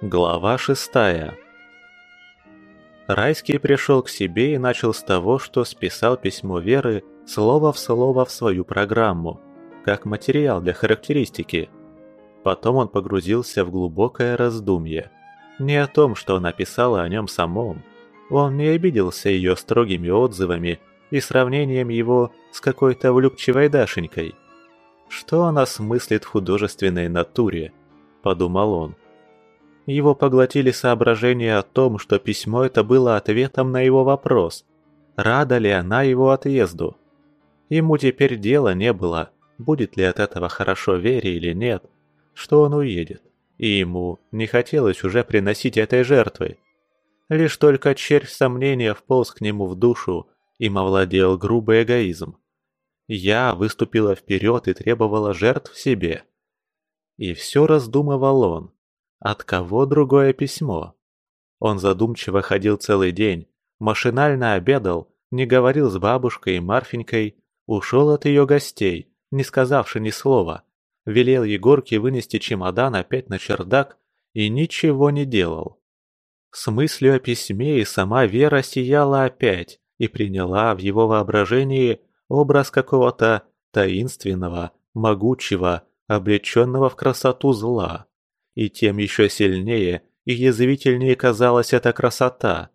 Глава шестая Райский пришел к себе и начал с того, что списал письмо Веры слово в слово в свою программу, как материал для характеристики. Потом он погрузился в глубокое раздумье. Не о том, что она писала о нем самом. Он не обиделся ее строгими отзывами и сравнением его с какой-то влюбчивой Дашенькой. «Что она смыслит в художественной натуре?» – подумал он. Его поглотили соображения о том, что письмо это было ответом на его вопрос, рада ли она его отъезду. Ему теперь дела не было, будет ли от этого хорошо Вере или нет, что он уедет, и ему не хотелось уже приносить этой жертвы. Лишь только червь сомнения вполз к нему в душу, им овладел грубый эгоизм. Я выступила вперед и требовала жертв себе. И все раздумывал он. От кого другое письмо? Он задумчиво ходил целый день, машинально обедал, не говорил с бабушкой и Марфенькой, ушел от ее гостей, не сказавши ни слова, велел Егорке вынести чемодан опять на чердак и ничего не делал. С мыслью о письме и сама Вера сияла опять и приняла в его воображении образ какого-то таинственного, могучего, облеченного в красоту зла. И тем еще сильнее и язвительнее казалась эта красота.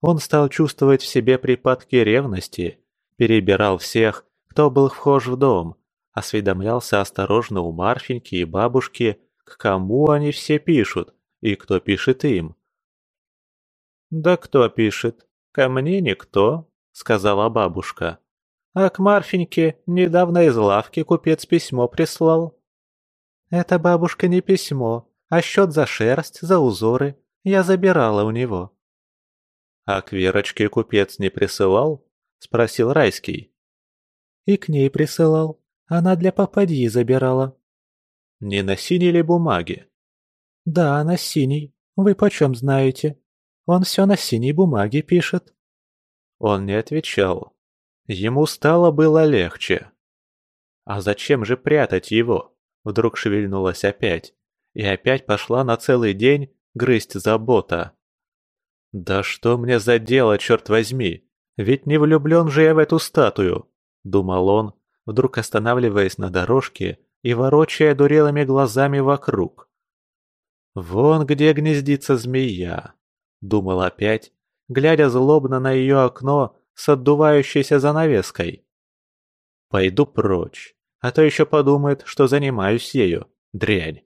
Он стал чувствовать в себе припадки ревности, перебирал всех, кто был вхож в дом, осведомлялся осторожно у Марфеньки и бабушки, к кому они все пишут и кто пишет им. «Да кто пишет? Ко мне никто», — сказала бабушка. «А к Марфеньке недавно из лавки купец письмо прислал. «Это, бабушка, не письмо, а счет за шерсть, за узоры. Я забирала у него». «А к Верочке купец не присылал?» – спросил Райский. «И к ней присылал. Она для попадьи забирала». «Не на синей ли бумаге?» «Да, на синей. Вы почем знаете? Он все на синей бумаге пишет». Он не отвечал. Ему стало было легче. А зачем же прятать его? Вдруг шевельнулась опять. И опять пошла на целый день грызть забота. «Да что мне за дело, черт возьми? Ведь не влюблен же я в эту статую!» Думал он, вдруг останавливаясь на дорожке и ворочая дурелыми глазами вокруг. «Вон где гнездится змея!» Думал опять, глядя злобно на ее окно с отдувающейся занавеской. «Пойду прочь, а то еще подумает, что занимаюсь ею. Дрянь.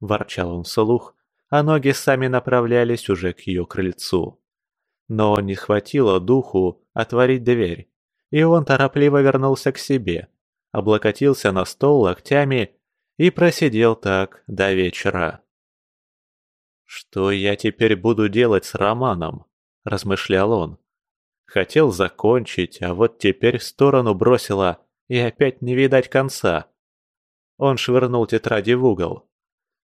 Ворчал он вслух, а ноги сами направлялись уже к ее крыльцу. Но не хватило духу отворить дверь, и он торопливо вернулся к себе, облокотился на стол локтями и просидел так до вечера. «Что я теперь буду делать с Романом?» – размышлял он. Хотел закончить, а вот теперь в сторону бросила и опять не видать конца. Он швырнул тетради в угол.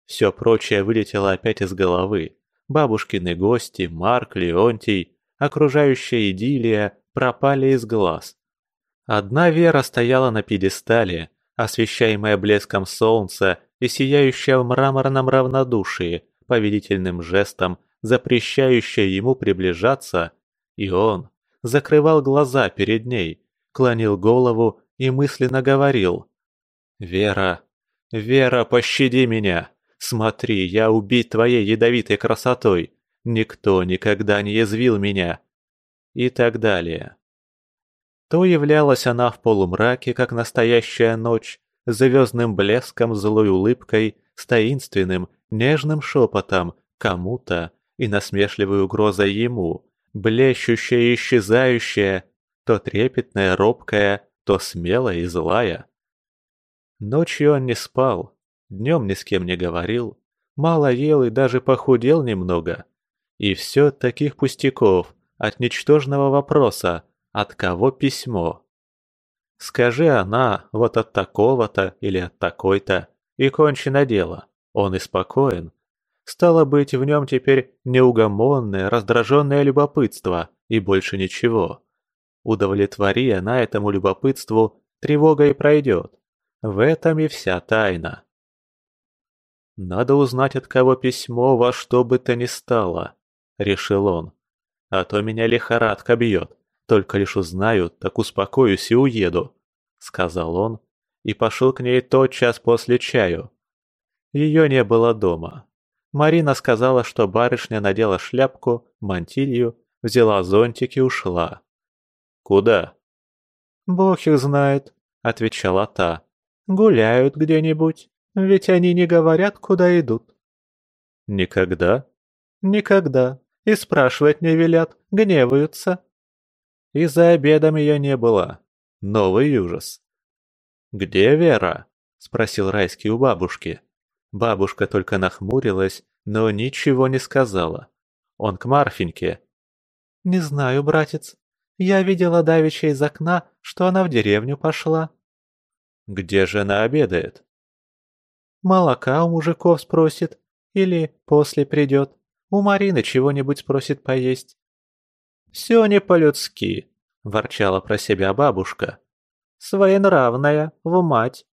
Все прочее вылетело опять из головы. Бабушкины гости, Марк, Леонтий, окружающая идиллия пропали из глаз. Одна Вера стояла на пьедестале, освещаемая блеском солнца и сияющая в мраморном равнодушии, повелительным жестом, запрещающая ему приближаться, и он закрывал глаза перед ней, клонил голову и мысленно говорил «Вера, Вера, пощади меня! Смотри, я убит твоей ядовитой красотой! Никто никогда не язвил меня!» И так далее. То являлась она в полумраке, как настоящая ночь, звездным блеском, злой улыбкой, с таинственным, нежным шепотом кому-то и насмешливой угрозой ему, блещущая и исчезающая, то трепетная, робкая, то смелая и злая. Ночью он не спал, днем ни с кем не говорил, мало ел и даже похудел немного. И все от таких пустяков, от ничтожного вопроса, от кого письмо. Скажи она вот от такого-то или от такой-то, и кончено дело, он и спокоен. Стало быть, в нем теперь неугомонное, раздраженное любопытство и больше ничего. Удовлетвори она этому любопытству, тревога и пройдет. В этом и вся тайна. Надо узнать, от кого письмо во что бы то ни стало, решил он. А то меня лихорадка бьет. Только лишь узнаю, так успокоюсь и уеду, сказал он и пошел к ней тотчас после чаю. Ее не было дома. Марина сказала, что барышня надела шляпку, мантилью, взяла зонтик и ушла. «Куда?» «Бог их знает», — отвечала та. «Гуляют где-нибудь, ведь они не говорят, куда идут». «Никогда?» «Никогда. И спрашивать не велят, гневаются». И за обедом ее не было. Новый ужас. «Где Вера?» – спросил Райский у бабушки. Бабушка только нахмурилась, но ничего не сказала. Он к Марфеньке. «Не знаю, братец. Я видела давеча из окна, что она в деревню пошла». «Где же она обедает?» «Молока у мужиков спросит. Или после придет. У Марины чего-нибудь спросит поесть». «Все не по-людски», – ворчала про себя бабушка. «Своенравная, в мать.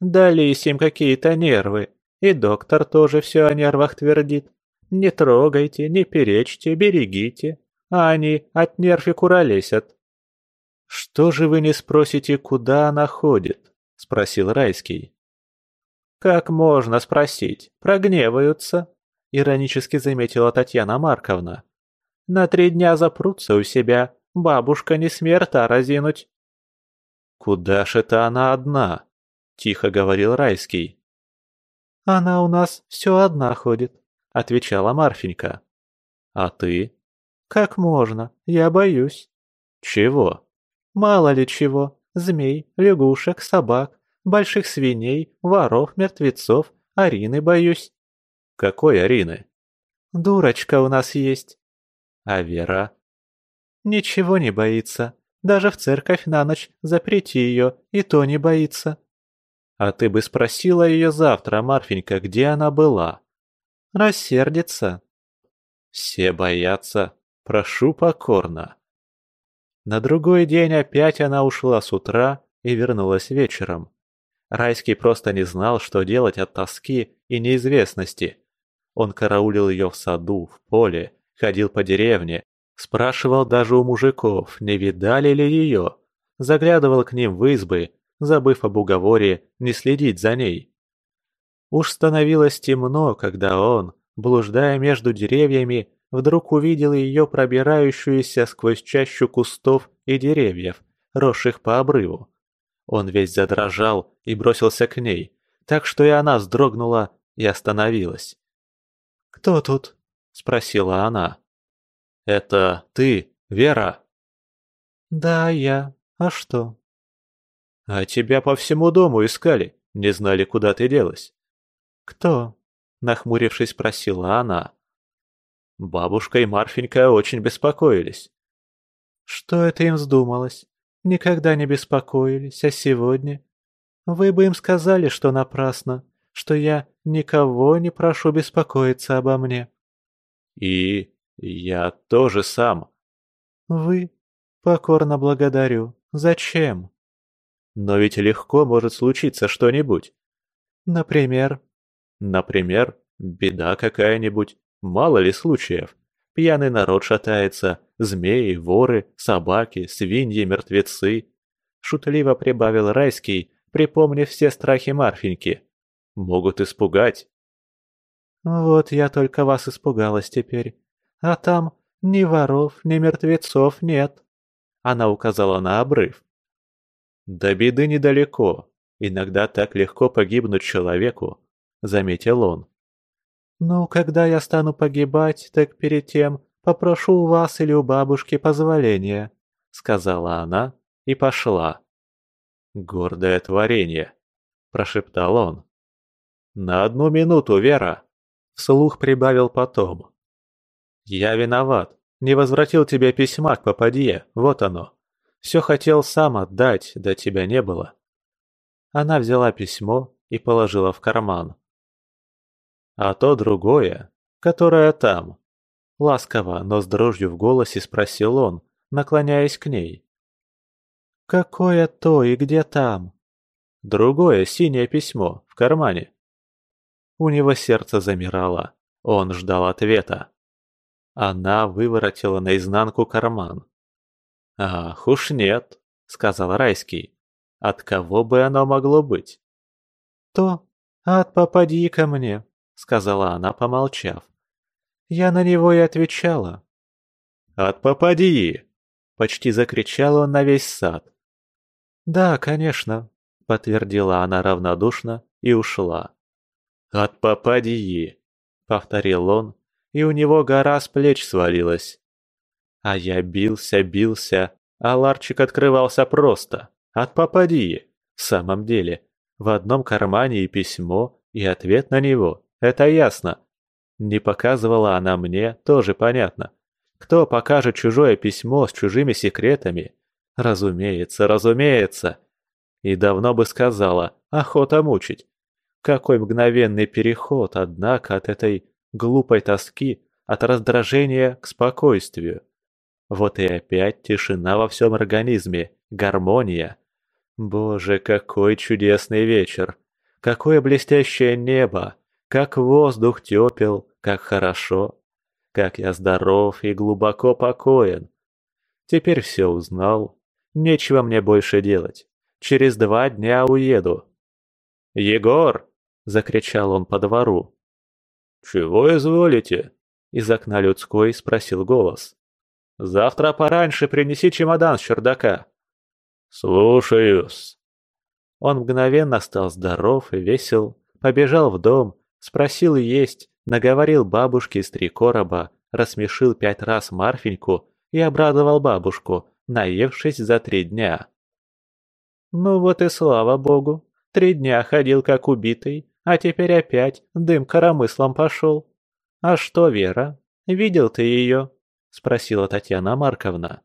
Дались им какие-то нервы, и доктор тоже все о нервах твердит. Не трогайте, не перечьте, берегите, а они от нерв и куролесят». «Что же вы не спросите, куда она ходит?» – спросил Райский. «Как можно спросить? Прогневаются», – иронически заметила Татьяна Марковна. «На три дня запрутся у себя, бабушка не смерта разинуть». «Куда ж это она одна?» – тихо говорил Райский. «Она у нас все одна ходит», – отвечала Марфенька. «А ты?» «Как можно? Я боюсь». «Чего?» «Мало ли чего. Змей, лягушек, собак, больших свиней, воров, мертвецов, Арины боюсь». «Какой Арины?» «Дурочка у нас есть». «А Вера?» «Ничего не боится. Даже в церковь на ночь запрети ее, и то не боится». «А ты бы спросила ее завтра, Марфенька, где она была?» «Рассердится». «Все боятся. Прошу покорно». На другой день опять она ушла с утра и вернулась вечером. Райский просто не знал, что делать от тоски и неизвестности. Он караулил ее в саду, в поле, ходил по деревне, спрашивал даже у мужиков, не видали ли ее, заглядывал к ним в избы, забыв об уговоре не следить за ней. Уж становилось темно, когда он, блуждая между деревьями, вдруг увидел ее пробирающуюся сквозь чащу кустов и деревьев, росших по обрыву. Он весь задрожал и бросился к ней, так что и она вздрогнула и остановилась. «Кто тут?» – спросила она. «Это ты, Вера?» «Да, я. А что?» «А тебя по всему дому искали, не знали, куда ты делась». «Кто?» – нахмурившись, спросила она. Бабушка и Марфенька очень беспокоились. «Что это им вздумалось? Никогда не беспокоились, а сегодня? Вы бы им сказали, что напрасно, что я никого не прошу беспокоиться обо мне». «И я тоже сам». «Вы? Покорно благодарю. Зачем?» Но ведь легко может случиться что-нибудь. Например? Например, беда какая-нибудь, мало ли случаев. Пьяный народ шатается, змеи, воры, собаки, свиньи, мертвецы. Шутливо прибавил Райский, припомнив все страхи Марфеньки. Могут испугать. Вот я только вас испугалась теперь. А там ни воров, ни мертвецов нет. Она указала на обрыв. «До беды недалеко. Иногда так легко погибнуть человеку», — заметил он. «Ну, когда я стану погибать, так перед тем попрошу у вас или у бабушки позволения», — сказала она и пошла. «Гордое творение», — прошептал он. «На одну минуту, Вера», — вслух прибавил потом. «Я виноват, не возвратил тебе письма к попадье, вот оно». Все хотел сам отдать, да тебя не было. Она взяла письмо и положила в карман. А то другое, которое там. Ласково, но с дрожью в голосе спросил он, наклоняясь к ней. «Какое то и где там?» «Другое синее письмо, в кармане». У него сердце замирало. Он ждал ответа. Она выворотила наизнанку карман. «Ах, уж нет», — сказал Райский. «От кого бы оно могло быть?» «То, от попади ко мне», — сказала она, помолчав. «Я на него и отвечала». «От попади!» — почти закричал он на весь сад. «Да, конечно», — подтвердила она равнодушно и ушла. «От попади!» — повторил он, и у него гора с плеч свалилась. А я бился, бился, а ларчик открывался просто. От попади. В самом деле, в одном кармане и письмо, и ответ на него. Это ясно. Не показывала она мне, тоже понятно. Кто покажет чужое письмо с чужими секретами? Разумеется, разумеется. И давно бы сказала, охота мучить. Какой мгновенный переход, однако, от этой глупой тоски, от раздражения к спокойствию. Вот и опять тишина во всем организме, гармония. Боже, какой чудесный вечер! Какое блестящее небо! Как воздух тепел, как хорошо! Как я здоров и глубоко покоен! Теперь все узнал. Нечего мне больше делать. Через два дня уеду. «Егор!» — закричал он по двору. «Чего изволите?» – из окна людской спросил голос. «Завтра пораньше принеси чемодан с чердака». «Слушаюсь». Он мгновенно стал здоров и весел, побежал в дом, спросил есть, наговорил бабушке из три короба, рассмешил пять раз Марфеньку и обрадовал бабушку, наевшись за три дня. «Ну вот и слава богу, три дня ходил как убитый, а теперь опять дым коромыслом пошел. А что, Вера, видел ты ее? Спросила Татьяна Марковна.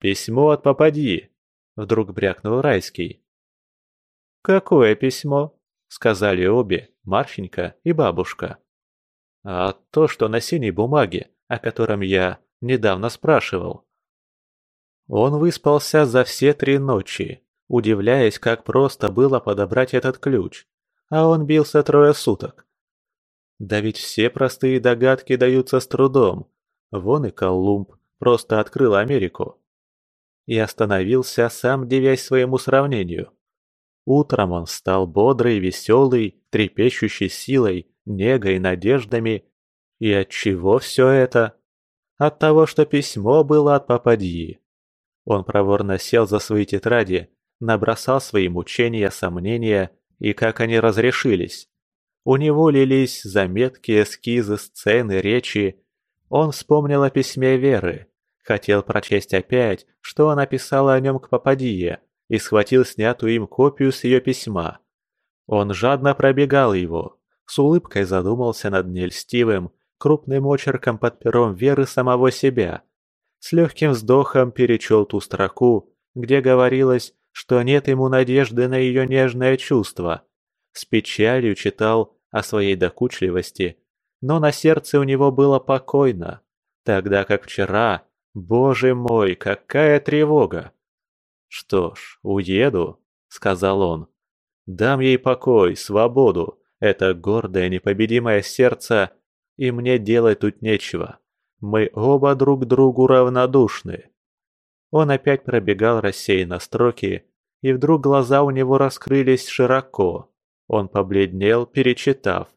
Письмо от попади, вдруг брякнул Райский. Какое письмо? Сказали обе, Марфенька и бабушка. А то, что на синей бумаге, о котором я недавно спрашивал. Он выспался за все три ночи, удивляясь, как просто было подобрать этот ключ а он бился трое суток. Да ведь все простые догадки даются с трудом. Вон и Колумб просто открыл Америку. И остановился, сам девясь своему сравнению. Утром он стал бодрый, веселый, трепещущий силой, негой, надеждами. И от чего все это? От того, что письмо было от Пападьи. Он проворно сел за свои тетради, набросал свои мучения, сомнения и как они разрешились. У него лились заметки, эскизы, сцены, речи. Он вспомнил о письме Веры, хотел прочесть опять, что она писала о нем к Попадье, и схватил снятую им копию с ее письма. Он жадно пробегал его, с улыбкой задумался над нельстивым, крупным очерком под пером Веры самого себя. С легким вздохом перечел ту строку, где говорилось, что нет ему надежды на ее нежное чувство. С печалью читал о своей докучливости, но на сердце у него было покойно, тогда как вчера, боже мой, какая тревога! «Что ж, уеду», — сказал он. «Дам ей покой, свободу, это гордое непобедимое сердце, и мне делать тут нечего. Мы оба друг другу равнодушны». Он опять пробегал рассеянно строки, и вдруг глаза у него раскрылись широко. Он побледнел, перечитав.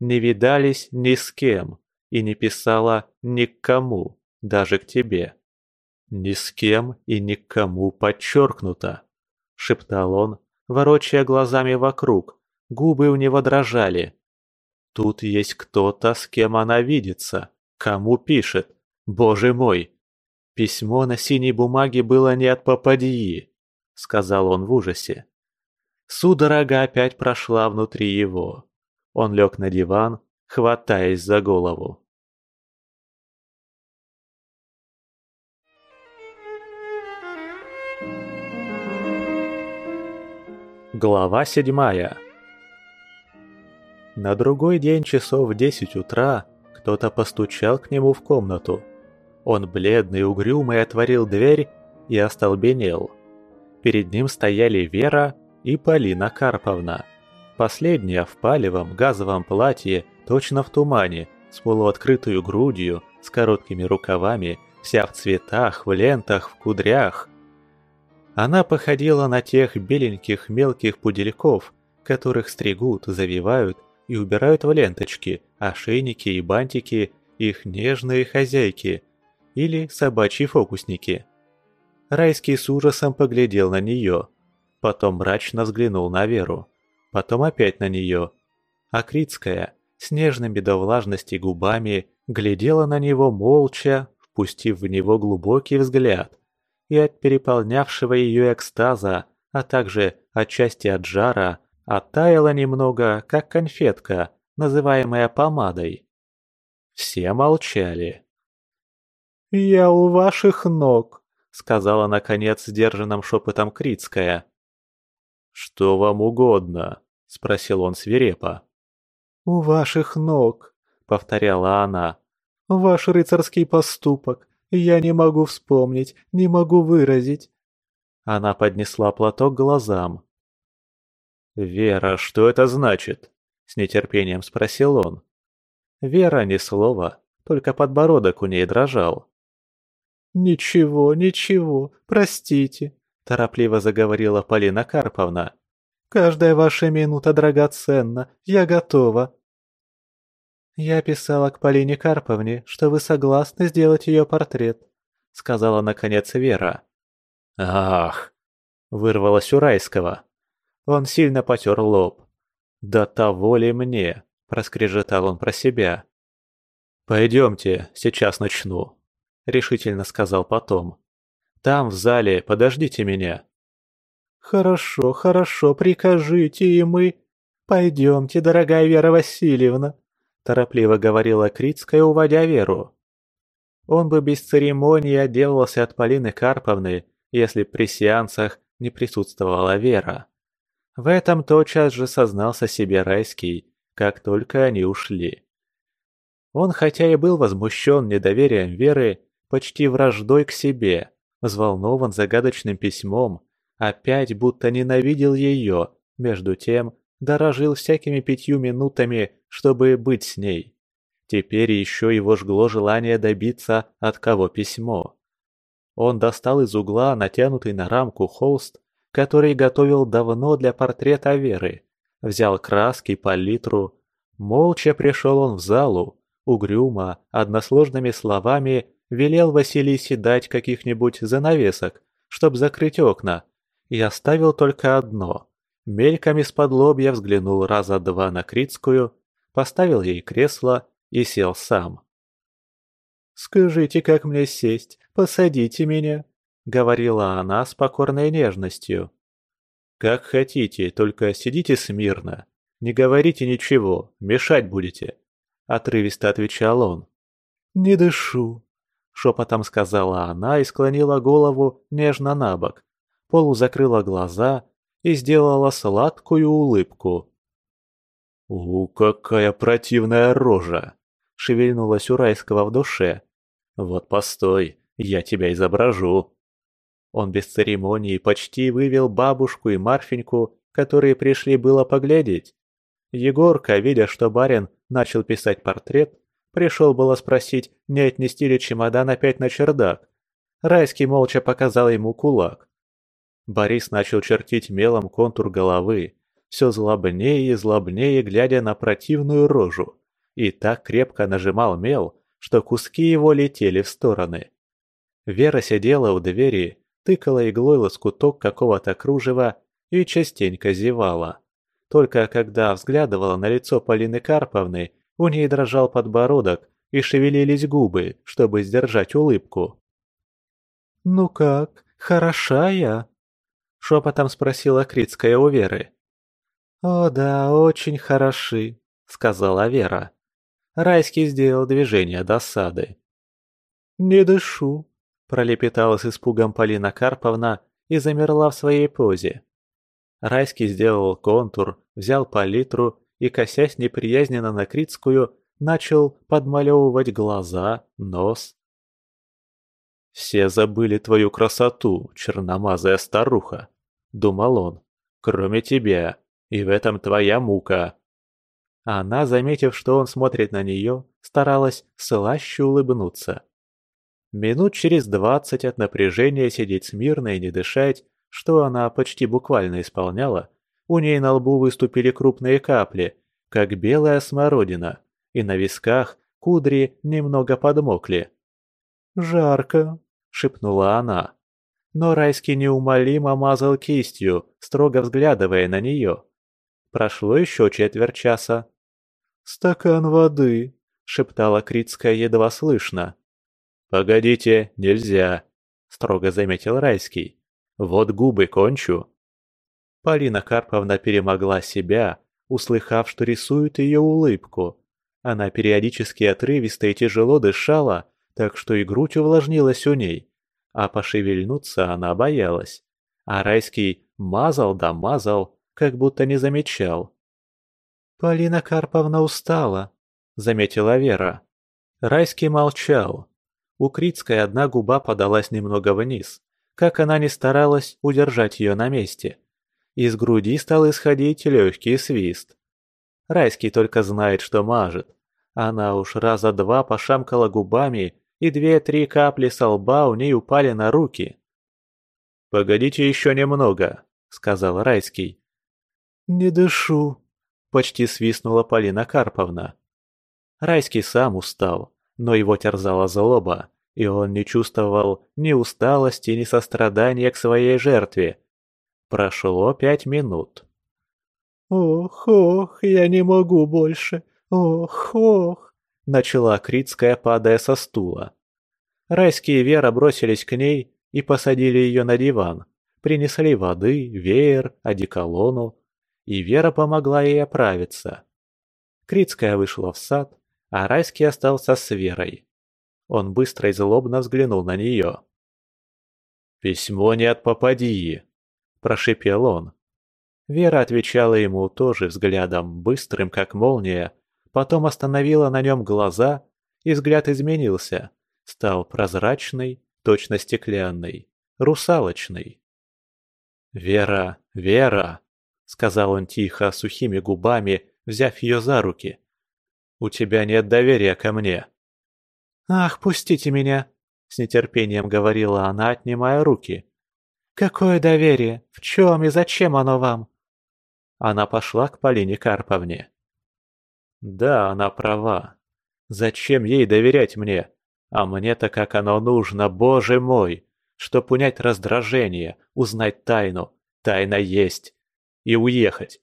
«Не видались ни с кем, и не писала ни к кому, даже к тебе. Ни с кем и ни к кому подчеркнуто», — шептал он, ворочая глазами вокруг, губы у него дрожали. «Тут есть кто-то, с кем она видится, кому пишет, боже мой!» Письмо на синей бумаге было не от попадьи, сказал он в ужасе. Судорога опять прошла внутри его. Он лег на диван, хватаясь за голову. Глава седьмая На другой день часов в десять утра кто-то постучал к нему в комнату. Он бледный, угрюмый отворил дверь и остолбенел. Перед ним стояли Вера и Полина Карповна. Последняя в палевом газовом платье, точно в тумане, с полуоткрытую грудью, с короткими рукавами, вся в цветах, в лентах, в кудрях. Она походила на тех беленьких мелких пудельков, которых стригут, завивают и убирают в ленточки, ошейники и бантики их нежные хозяйки или собачьи фокусники. Райский с ужасом поглядел на нее, потом мрачно взглянул на Веру, потом опять на нее. А Критская, с нежными до влажности губами, глядела на него молча, впустив в него глубокий взгляд, и от переполнявшего ее экстаза, а также отчасти от жара, оттаяла немного, как конфетка, называемая помадой. Все молчали. «Я у ваших ног», — сказала наконец сдержанным шепотом Критская. «Что вам угодно?» — спросил он свирепо. «У ваших ног», — повторяла она. «Ваш рыцарский поступок. Я не могу вспомнить, не могу выразить». Она поднесла платок к глазам. «Вера, что это значит?» — с нетерпением спросил он. Вера ни слова, только подбородок у ней дрожал. «Ничего, ничего, простите», – торопливо заговорила Полина Карповна. «Каждая ваша минута драгоценна, я готова». «Я писала к Полине Карповне, что вы согласны сделать ее портрет», – сказала наконец Вера. «Ах!» – вырвалось у Райского. Он сильно потер лоб. «Да того ли мне?» – проскрежетал он про себя. «Пойдемте, сейчас начну», решительно сказал потом. «Там, в зале, подождите меня». «Хорошо, хорошо, прикажите, и мы...» «Пойдемте, дорогая Вера Васильевна», – торопливо говорила Критская, уводя Веру. Он бы без церемонии отделался от Полины Карповны, если при сеансах не присутствовала Вера. В этом тотчас же сознался себе Райский, как только они ушли. Он хотя и был возмущен недоверием Веры, почти враждой к себе, взволнован загадочным письмом, опять будто ненавидел ее, между тем дорожил всякими пятью минутами, чтобы быть с ней. Теперь еще его жгло желание добиться, от кого письмо. Он достал из угла натянутый на рамку холст, который готовил давно для портрета Веры, взял краски, палитру. Молча пришел он в залу, угрюмо, односложными словами велел Василисе дать каких-нибудь занавесок, чтоб закрыть окна, и оставил только одно. Мельком из-под лобья взглянул раза два на Критскую, поставил ей кресло и сел сам. «Скажите, как мне сесть, посадите меня», — говорила она с покорной нежностью. «Как хотите, только сидите смирно. Не говорите ничего, мешать будете», — отрывисто отвечал он. «Не дышу», шепотом сказала она и склонила голову нежно на бок, полузакрыла глаза и сделала сладкую улыбку. «У, какая противная рожа!» — шевельнулась у Райского в душе. «Вот постой, я тебя изображу!» Он без церемонии почти вывел бабушку и Марфеньку, которые пришли было поглядеть. Егорка, видя, что барин начал писать портрет, Пришел было спросить, не отнести ли чемодан опять на чердак. Райский молча показал ему кулак. Борис начал чертить мелом контур головы, все злобнее и злобнее, глядя на противную рожу, и так крепко нажимал мел, что куски его летели в стороны. Вера сидела у двери, тыкала иглой лоскуток какого-то кружева и частенько зевала. Только когда взглядывала на лицо Полины Карповны у ней дрожал подбородок и шевелились губы, чтобы сдержать улыбку. «Ну как, хороша я?» — шепотом спросила Критская у Веры. «О да, очень хороши», — сказала Вера. Райский сделал движение досады. «Не дышу», — пролепетала с испугом Полина Карповна и замерла в своей позе. Райский сделал контур, взял палитру и, косясь неприязненно на Критскую, начал подмалевывать глаза, нос. «Все забыли твою красоту, черномазая старуха», — думал он, — «кроме тебя, И в этом твоя мука. Она, заметив, что он смотрит на нее, старалась слаще улыбнуться. Минут через двадцать от напряжения сидеть смирно и не дышать, что она почти буквально исполняла, у ней на лбу выступили крупные капли, как белая смородина, и на висках кудри немного подмокли. «Жарко», — шепнула она. Но Райский неумолимо мазал кистью, строго взглядывая на нее. Прошло еще четверть часа. «Стакан воды», — шептала Критская едва слышно. «Погодите, нельзя», — строго заметил Райский. «Вот губы кончу». Полина Карповна перемогла себя, услыхав, что рисует ее улыбку. Она периодически отрывисто и тяжело дышала, так что и грудь увлажнилась у ней, а пошевельнуться она боялась. А Райский мазал да мазал, как будто не замечал. «Полина Карповна устала», — заметила Вера. Райский молчал. У Критской одна губа подалась немного вниз, как она ни старалась удержать ее на месте. Из груди стал исходить легкий свист. Райский только знает, что мажет. Она уж раза два пошамкала губами, и две-три капли со лба у ней упали на руки. «Погодите еще немного», — сказал Райский. «Не дышу», — почти свистнула Полина Карповна. Райский сам устал, но его терзала злоба, и он не чувствовал ни усталости, ни сострадания к своей жертве, Прошло пять минут. «Ох, ох, я не могу больше! Ох, ох!» Начала Критская, падая со стула. Райский и Вера бросились к ней и посадили ее на диван. Принесли воды, веер, одеколону, и Вера помогла ей оправиться. Критская вышла в сад, а Райский остался с Верой. Он быстро и злобно взглянул на нее. «Письмо не от Попадии», – прошипел он. Вера отвечала ему тоже взглядом, быстрым, как молния, потом остановила на нем глаза, и взгляд изменился, стал прозрачный, точно стеклянный, русалочный. «Вера, Вера!» – сказал он тихо, сухими губами, взяв ее за руки. «У тебя нет доверия ко мне». «Ах, пустите меня!» – с нетерпением говорила она, отнимая руки. «Какое доверие? В чем и зачем оно вам?» Она пошла к Полине Карповне. «Да, она права. Зачем ей доверять мне? А мне-то как оно нужно, боже мой! Чтоб унять раздражение, узнать тайну, тайна есть, и уехать.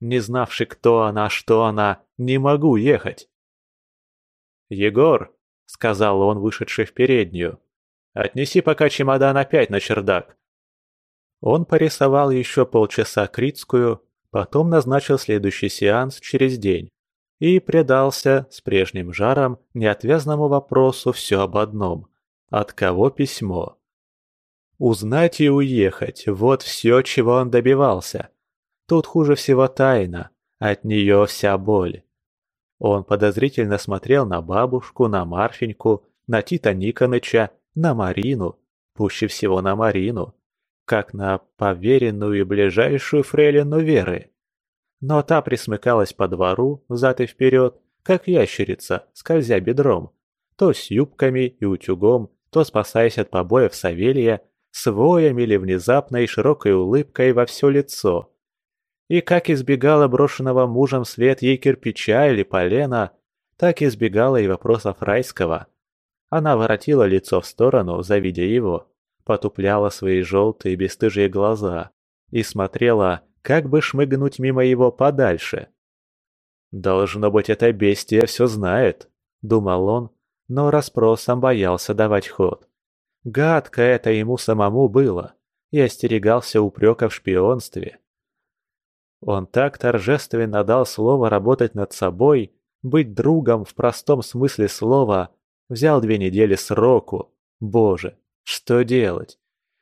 Не знавши, кто она, что она, не могу ехать!» «Егор!» — сказал он, вышедший в переднюю. «Отнеси пока чемодан опять на чердак. Он порисовал еще полчаса Критскую, потом назначил следующий сеанс через день и предался с прежним жаром неотвязному вопросу все об одном – от кого письмо. Узнать и уехать – вот все, чего он добивался. Тут хуже всего тайна, от нее вся боль. Он подозрительно смотрел на бабушку, на Марфеньку, на Тита Никоныча, на Марину, пуще всего на Марину – как на поверенную и ближайшую фрейлину Веры. Но та присмыкалась по двору, взад и вперед, как ящерица, скользя бедром, то с юбками и утюгом, то спасаясь от побоев Савелья, с воем или внезапной широкой улыбкой во все лицо. И как избегала брошенного мужем свет ей кирпича или полена, так избегала и вопросов Райского. Она воротила лицо в сторону, завидя его, потупляла свои желтые бесстыжие глаза и смотрела, как бы шмыгнуть мимо его подальше. «Должно быть, это бестия все знает», — думал он, но расспросом боялся давать ход. Гадко это ему самому было, и остерегался упрека в шпионстве. Он так торжественно дал слово работать над собой, быть другом в простом смысле слова, взял две недели сроку. Боже, что делать?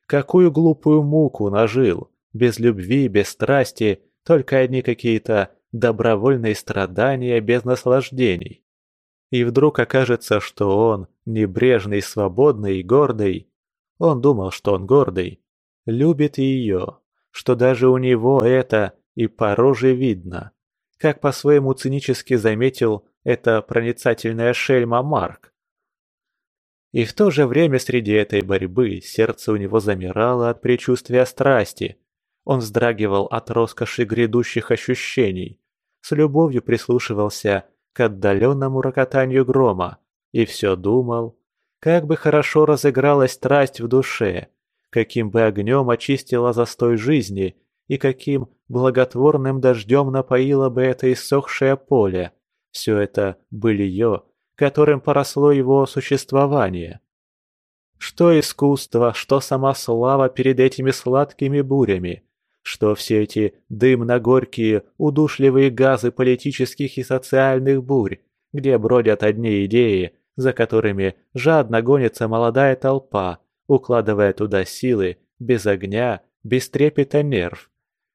Какую глупую муку нажил? Без любви, без страсти, только одни какие-то добровольные страдания без наслаждений. И вдруг окажется, что он, небрежный, свободный и гордый, он думал, что он гордый, любит ее, что даже у него это И по роже видно, как по-своему цинически заметил это проницательная шельма Марк. И в то же время среди этой борьбы сердце у него замирало от предчувствия страсти. Он вздрагивал от роскоши грядущих ощущений, с любовью прислушивался к отдаленному рокотанию грома и все думал, как бы хорошо разыгралась страсть в душе, каким бы огнем очистила застой жизни и каким благотворным дождем напоило бы это иссохшее поле. Все это былье, которым поросло его существование. Что искусство, что сама слава перед этими сладкими бурями, что все эти дымно-горькие, удушливые газы политических и социальных бурь, где бродят одни идеи, за которыми жадно гонится молодая толпа, укладывая туда силы, без огня, без трепета нерв.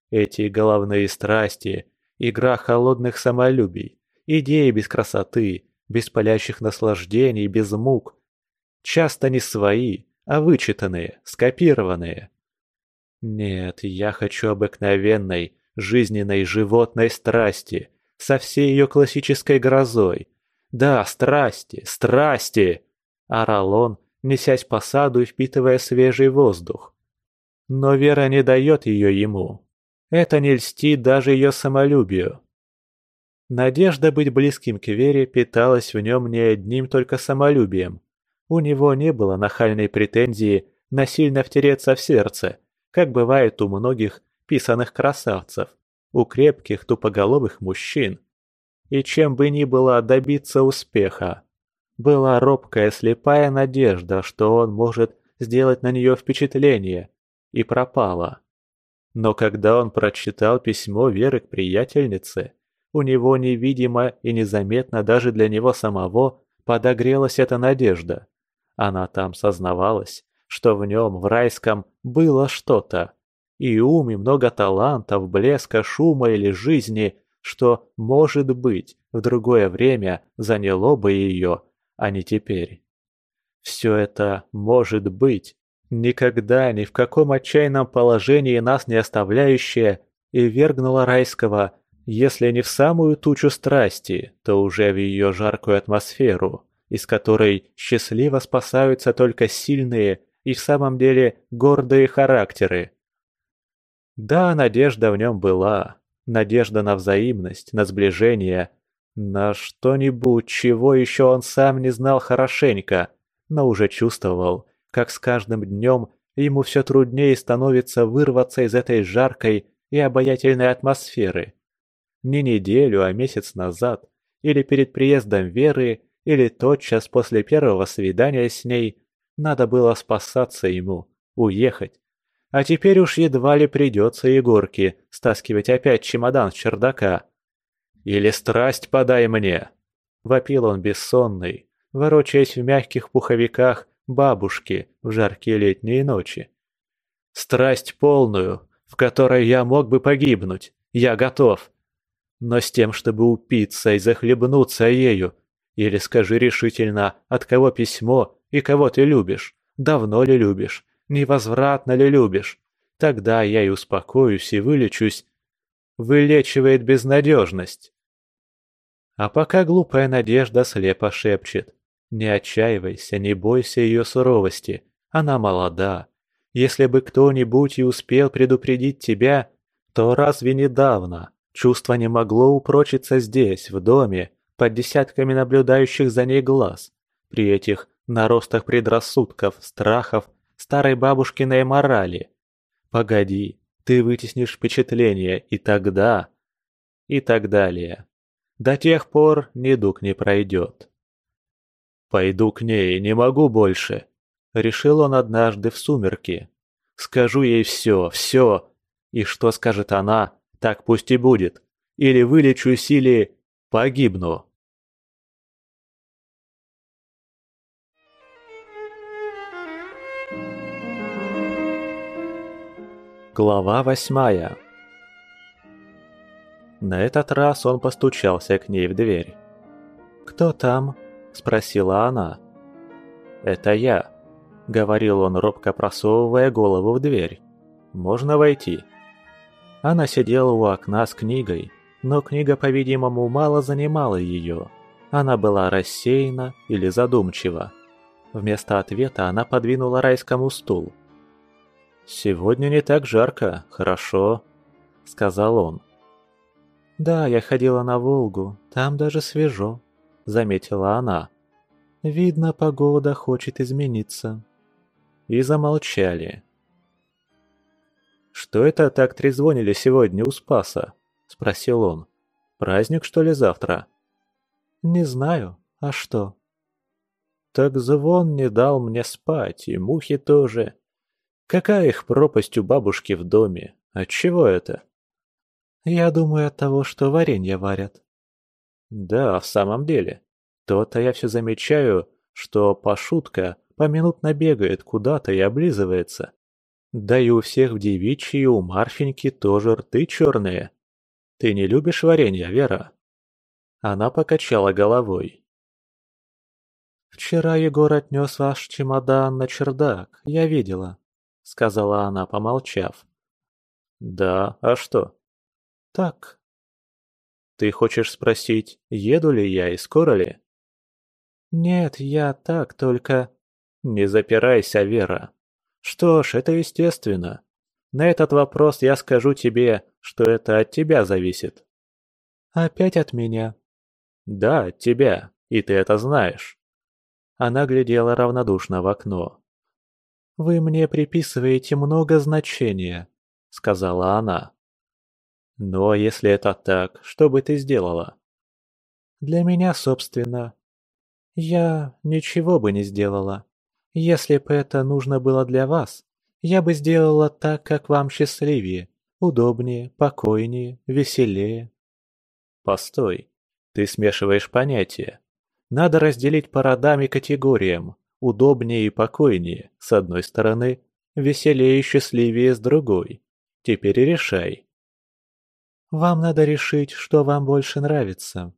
Эти головные страсти, игра холодных самолюбий, идеи без красоты, без палящих наслаждений, без мук. Часто не свои, а вычитанные, скопированные. Нет, я хочу обыкновенной, жизненной животной страсти, со всей ее классической грозой. Да, страсти, страсти! Орал он, несясь по саду и впитывая свежий воздух. Но Вера не дает ее ему. Это не льстит даже ее самолюбию. Надежда быть близким к Вере питалась в нем не одним только самолюбием. У него не было нахальной претензии насильно втереться в сердце, как бывает у многих писаных красавцев, у крепких тупоголовых мужчин. И чем бы ни было добиться успеха. Была робкая слепая надежда, что он может сделать на нее впечатление, и пропала. Но когда он прочитал письмо Веры к приятельнице, у него невидимо и незаметно даже для него самого подогрелась эта надежда. Она там сознавалась, что в нем, в райском, было что-то. И ум, и много талантов, блеска, шума или жизни, что, может быть, в другое время заняло бы ее а не теперь. Все это может быть, никогда ни в каком отчаянном положении нас не оставляющее, и вергнуло райского, если не в самую тучу страсти, то уже в ее жаркую атмосферу, из которой счастливо спасаются только сильные и в самом деле гордые характеры. Да, надежда в нем была, надежда на взаимность, на сближение, на что-нибудь, чего еще он сам не знал хорошенько, но уже чувствовал, как с каждым днем ему все труднее становится вырваться из этой жаркой и обаятельной атмосферы. Не неделю, а месяц назад, или перед приездом Веры, или тотчас после первого свидания с ней, надо было спасаться ему, уехать. А теперь уж едва ли придется Егорке стаскивать опять чемодан с чердака. «Или страсть подай мне!» Вопил он бессонный, ворочаясь в мягких пуховиках бабушки в жаркие летние ночи. «Страсть полную, в которой я мог бы погибнуть, я готов. Но с тем, чтобы упиться и захлебнуться ею, или скажи решительно, от кого письмо и кого ты любишь, давно ли любишь, невозвратно ли любишь, тогда я и успокоюсь и вылечусь вылечивает безнадежность. А пока глупая надежда слепо шепчет. Не отчаивайся, не бойся ее суровости. Она молода. Если бы кто-нибудь и успел предупредить тебя, то разве недавно чувство не могло упрочиться здесь, в доме, под десятками наблюдающих за ней глаз, при этих наростах предрассудков, страхов, старой бабушкиной морали? Погоди, ты вытеснишь впечатление, и тогда... И так далее. До тех пор недуг не пройдет. «Пойду к ней, не могу больше», — решил он однажды в сумерки. «Скажу ей все, все, и что скажет она, так пусть и будет. Или вылечусь, или погибну». Глава восьмая На этот раз он постучался к ней в дверь. «Кто там?» – спросила она. «Это я», – говорил он, робко просовывая голову в дверь. «Можно войти?» Она сидела у окна с книгой, но книга, по-видимому, мало занимала ее. Она была рассеяна или задумчива. Вместо ответа она подвинула райскому стул. «Сегодня не так жарко, хорошо», — сказал он. «Да, я ходила на Волгу, там даже свежо», — заметила она. «Видно, погода хочет измениться». И замолчали. «Что это так трезвонили сегодня у Спаса?» – спросил он. «Праздник, что ли, завтра?» «Не знаю. А что?» «Так звон не дал мне спать, и мухи тоже. Какая их пропасть у бабушки в доме? Отчего это?» «Я думаю от того, что варенье варят». «Да, в самом деле. То-то я все замечаю, что Пашутка поминутно бегает куда-то и облизывается. Да и у всех в девичьи, у Марфеньки тоже рты черные. Ты не любишь варенье, Вера?» Она покачала головой. «Вчера Егор отнес ваш чемодан на чердак, я видела», — сказала она, помолчав. «Да, а что?» «Так». «Ты хочешь спросить, еду ли я и скоро ли?» «Нет, я так, только...» «Не запирайся, Вера. Что ж, это естественно. На этот вопрос я скажу тебе, что это от тебя зависит. Опять от меня? Да, от тебя, и ты это знаешь. Она глядела равнодушно в окно. «Вы мне приписываете много значения», — сказала она. «Но если это так, что бы ты сделала?» «Для меня, собственно. Я ничего бы не сделала. Если бы это нужно было для вас, я бы сделала так, как вам счастливее, удобнее, покойнее, веселее. Постой, ты смешиваешь понятия. Надо разделить по родам и категориям, удобнее и покойнее, с одной стороны, веселее и счастливее с другой. Теперь решай. Вам надо решить, что вам больше нравится.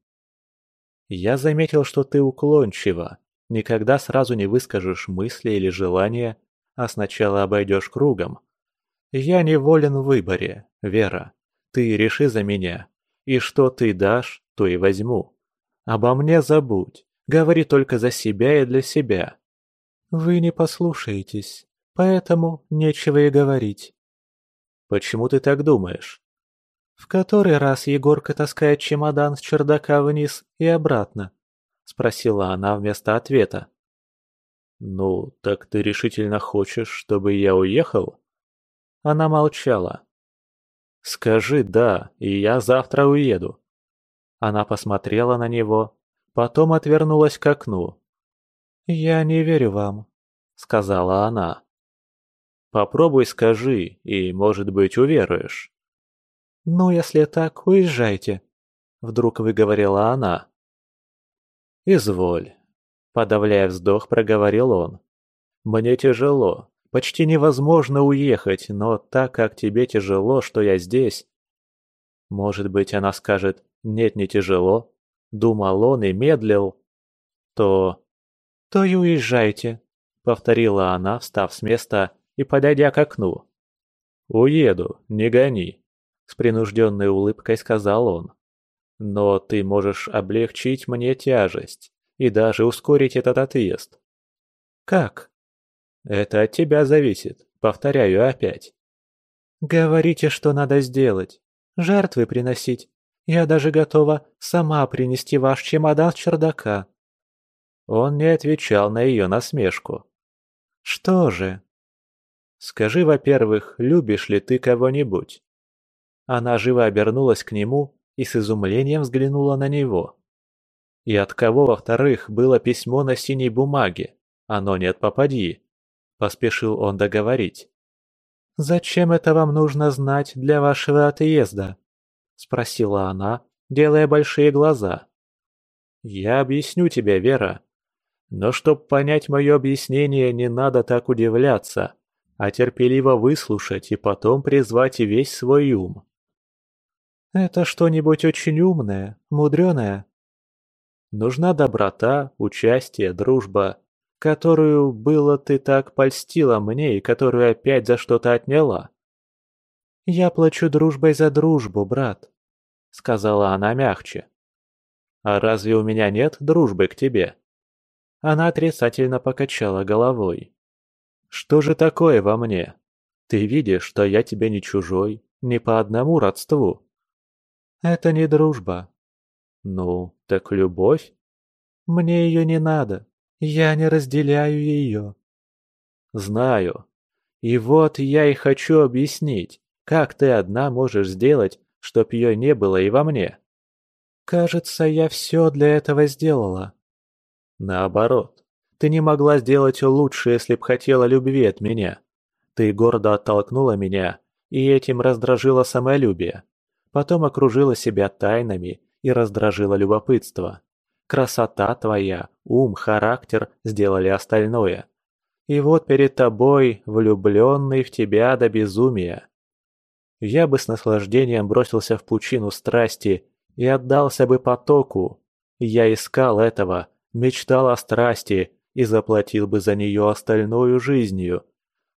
Я заметил, что ты уклончива, Никогда сразу не выскажешь мысли или желания, а сначала обойдешь кругом. Я неволен в выборе, Вера. Ты реши за меня. И что ты дашь, то и возьму. Обо мне забудь. Говори только за себя и для себя. Вы не послушаетесь, поэтому нечего и говорить. Почему ты так думаешь? В который раз Егорка таскает чемодан с чердака вниз и обратно, — спросила она вместо ответа. «Ну, так ты решительно хочешь, чтобы я уехал?» Она молчала. «Скажи «да», и я завтра уеду». Она посмотрела на него, потом отвернулась к окну. «Я не верю вам», — сказала она. «Попробуй скажи, и, может быть, уверуешь». «Ну, если так, уезжайте», — вдруг выговорила она. «Изволь», — подавляя вздох, проговорил он. «Мне тяжело, почти невозможно уехать, но так как тебе тяжело, что я здесь...» Может быть, она скажет «нет, не тяжело», думал он и медлил, то... «То и уезжайте», — повторила она, встав с места и подойдя к окну. «Уеду, не гони», — с принужденной улыбкой сказал он. Но ты можешь облегчить мне тяжесть и даже ускорить этот отъезд. Как? Это от тебя зависит, повторяю опять. Говорите, что надо сделать. Жертвы приносить. Я даже готова сама принести ваш чемодан с чердака. Он не отвечал на ее насмешку. Что же? Скажи, во-первых, любишь ли ты кого-нибудь? Она живо обернулась к нему и с изумлением взглянула на него. И от кого, во-вторых, было письмо на синей бумаге? Оно нет попади. Поспешил он договорить. «Зачем это вам нужно знать для вашего отъезда?» Спросила она, делая большие глаза. «Я объясню тебе, Вера. Но чтоб понять мое объяснение, не надо так удивляться, а терпеливо выслушать и потом призвать весь свой ум. Это что-нибудь очень умное, мудреное. Нужна доброта, участие, дружба, которую было ты так польстила мне и которую опять за что-то отняла. «Я плачу дружбой за дружбу, брат», — сказала она мягче. «А разве у меня нет дружбы к тебе?» Она отрицательно покачала головой. «Что же такое во мне? Ты видишь, что я тебе не чужой, не по одному родству». «Это не дружба». «Ну, так любовь?» «Мне ее не надо. Я не разделяю ее». «Знаю. И вот я и хочу объяснить, как ты одна можешь сделать, чтоб ее не было и во мне?» «Кажется, я все для этого сделала». «Наоборот, ты не могла сделать лучше, если б хотела любви от меня. Ты гордо оттолкнула меня, и этим раздражила самолюбие. Потом окружила себя тайнами и раздражила любопытство. Красота твоя, ум, характер сделали остальное. И вот перед тобой, влюбленный в тебя до безумия. Я бы с наслаждением бросился в пучину страсти и отдался бы потоку. Я искал этого, мечтал о страсти и заплатил бы за нее остальную жизнью.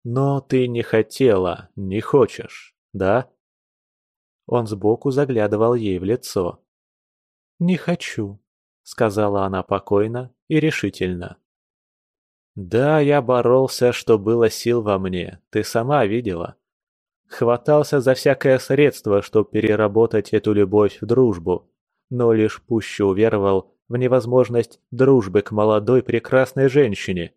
Но ты не хотела, не хочешь, да? Он сбоку заглядывал ей в лицо. «Не хочу», — сказала она покойно и решительно. «Да, я боролся, что было сил во мне, ты сама видела. Хватался за всякое средство, чтобы переработать эту любовь в дружбу, но лишь пуще уверовал в невозможность дружбы к молодой прекрасной женщине.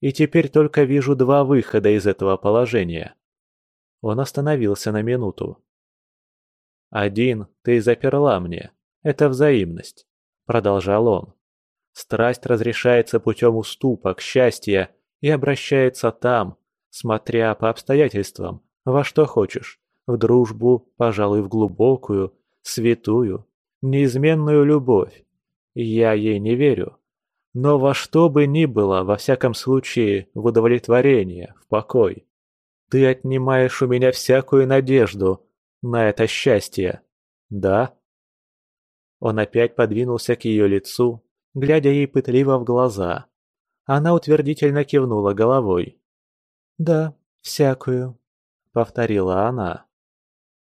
И теперь только вижу два выхода из этого положения». Он остановился на минуту. «Один ты заперла мне, это взаимность», — продолжал он. «Страсть разрешается путем уступок, счастья и обращается там, смотря по обстоятельствам, во что хочешь, в дружбу, пожалуй, в глубокую, святую, неизменную любовь. Я ей не верю. Но во что бы ни было, во всяком случае, в удовлетворение, в покой. Ты отнимаешь у меня всякую надежду на это счастье. Да?» Он опять подвинулся к ее лицу, глядя ей пытливо в глаза. Она утвердительно кивнула головой. «Да, всякую», — повторила она.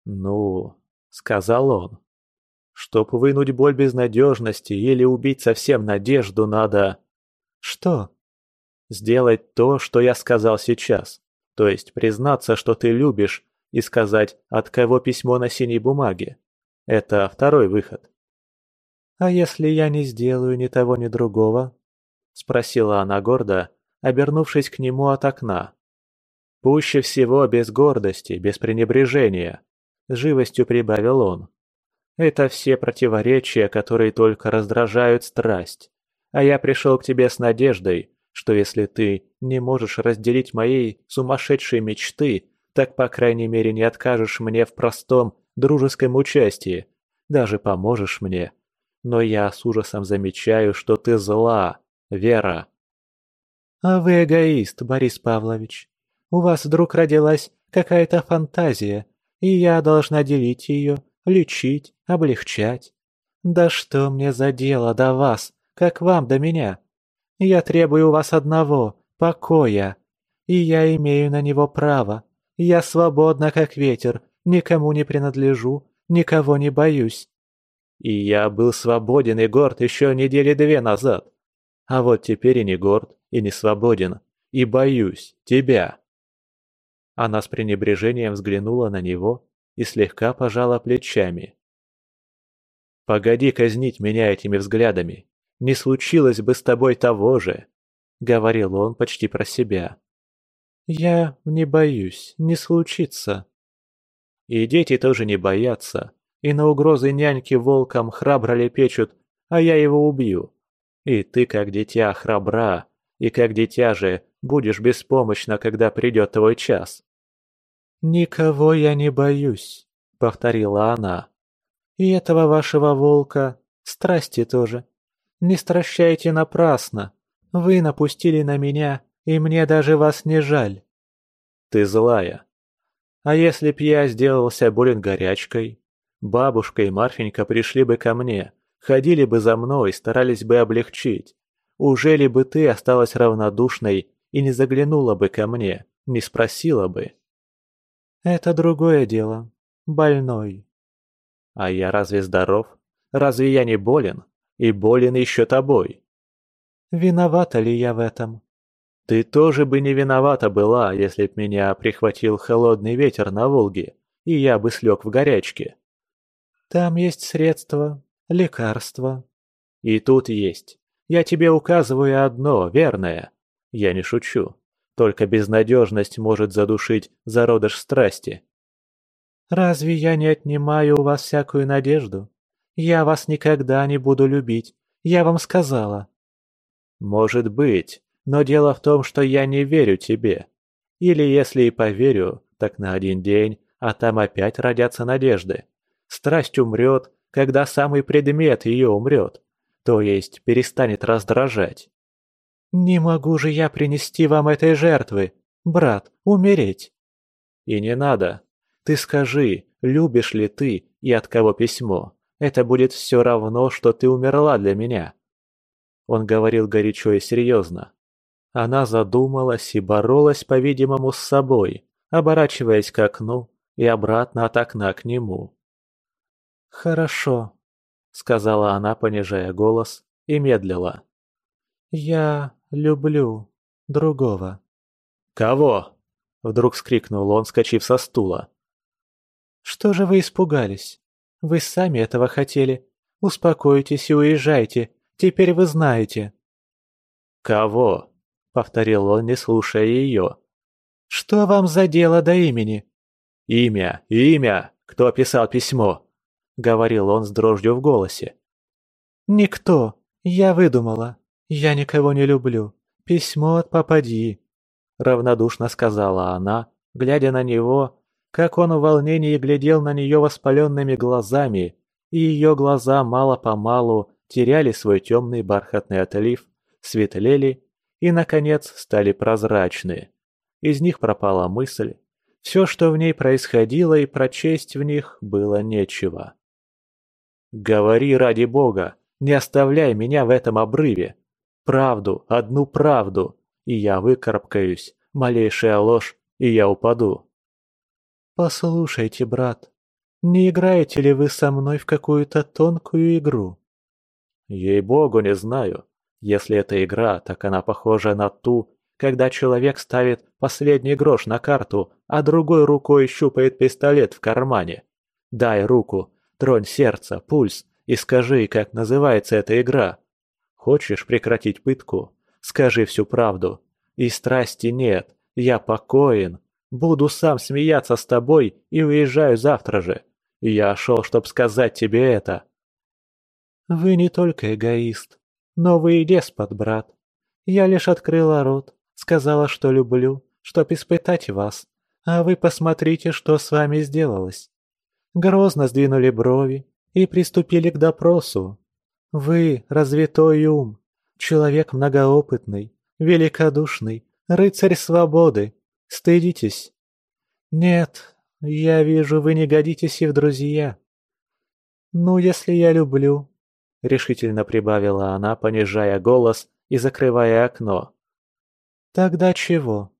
«Ну», — сказал он, — «чтоб вынуть боль безнадежности или убить совсем надежду, надо...» «Что?» «Сделать то, что я сказал сейчас, то есть признаться, что ты любишь, и сказать, от кого письмо на синей бумаге. Это второй выход. «А если я не сделаю ни того, ни другого?» — спросила она гордо, обернувшись к нему от окна. «Пуще всего без гордости, без пренебрежения», — живостью прибавил он. «Это все противоречия, которые только раздражают страсть. А я пришел к тебе с надеждой, что если ты не можешь разделить моей сумасшедшей мечты, так, по крайней мере, не откажешь мне в простом дружеском участии, даже поможешь мне, но я с ужасом замечаю, что ты зла, Вера. А вы эгоист, Борис Павлович. У вас вдруг родилась какая-то фантазия, и я должна делить ее, лечить, облегчать. Да что мне за дело до вас, как вам до меня? Я требую у вас одного — покоя, и я имею на него право. Я свободна, как ветер, никому не принадлежу, никого не боюсь. И я был свободен и горд еще недели две назад. А вот теперь и не горд, и не свободен, и боюсь тебя. Она с пренебрежением взглянула на него и слегка пожала плечами. «Погоди казнить меня этими взглядами. Не случилось бы с тобой того же», — говорил он почти про себя. «Я не боюсь, не случится». И дети тоже не боятся, и на угрозы няньки волком храбро лепечут, а я его убью. И ты, как дитя, храбра, и как дитя же будешь беспомощна, когда придет твой час». «Никого я не боюсь», — повторила она. «И этого вашего волка, страсти тоже. Не стращайте напрасно. Вы напустили на меня, и мне даже вас не жаль». «Ты злая. А если б я сделался болен горячкой, Бабушка и Марфенька пришли бы ко мне, ходили бы за мной, старались бы облегчить. Уже ли бы ты осталась равнодушной и не заглянула бы ко мне, не спросила бы? Это другое дело. Больной. А я разве здоров? Разве я не болен? И болен еще тобой. Виновата ли я в этом? Ты тоже бы не виновата была, если б меня прихватил холодный ветер на Волге, и я бы слег в горячке. Там есть средства, лекарства. И тут есть. Я тебе указываю одно, верное. Я не шучу. Только безнадежность может задушить зародыш страсти. Разве я не отнимаю у вас всякую надежду? Я вас никогда не буду любить. Я вам сказала. Может быть, но дело в том, что я не верю тебе. Или если и поверю, так на один день, а там опять родятся надежды. Страсть умрет, когда самый предмет ее умрет, то есть перестанет раздражать. «Не могу же я принести вам этой жертвы, брат, умереть!» «И не надо. Ты скажи, любишь ли ты и от кого письмо. Это будет все равно, что ты умерла для меня». Он говорил горячо и серьезно. Она задумалась и боролась, по-видимому, с собой, оборачиваясь к окну и обратно от окна к нему. «Хорошо», — сказала она, понижая голос, и медлила. «Я люблю другого». «Кого?» — вдруг вскрикнул он, скачив со стула. «Что же вы испугались? Вы сами этого хотели. Успокойтесь и уезжайте. Теперь вы знаете». «Кого?» — повторил он, не слушая ее. «Что вам за дело до имени?» «Имя, имя! Кто писал письмо?» — говорил он с дрожью в голосе. «Никто. Я выдумала. Я никого не люблю. Письмо от попади», — равнодушно сказала она, глядя на него, как он в волнении глядел на нее воспаленными глазами, и ее глаза мало-помалу теряли свой темный бархатный отлив, светлели и, наконец, стали прозрачны. Из них пропала мысль. Все, что в ней происходило, и прочесть в них было нечего. «Говори ради Бога, не оставляй меня в этом обрыве. Правду, одну правду, и я выкарабкаюсь, малейшая ложь, и я упаду». «Послушайте, брат, не играете ли вы со мной в какую-то тонкую игру?» «Ей-богу, не знаю. Если это игра, так она похожа на ту, когда человек ставит последний грош на карту, а другой рукой щупает пистолет в кармане. Дай руку, тронь сердце, пульс и скажи, как называется эта игра. Хочешь прекратить пытку? Скажи всю правду. И страсти нет, я покоен, Буду сам смеяться с тобой и уезжаю завтра же. Я шел, чтобы сказать тебе это. Вы не только эгоист, но вы и деспот, брат. Я лишь открыла рот, сказала, что люблю, чтоб испытать вас. А вы посмотрите, что с вами сделалось. Грозно сдвинули брови и приступили к допросу. Вы развитой ум, человек многоопытный, великодушный, рыцарь свободы, Стыдитесь? Нет, я вижу, вы не годитесь и в друзья. Ну, если я люблю, — решительно прибавила она, понижая голос и закрывая окно. «Тогда чего?»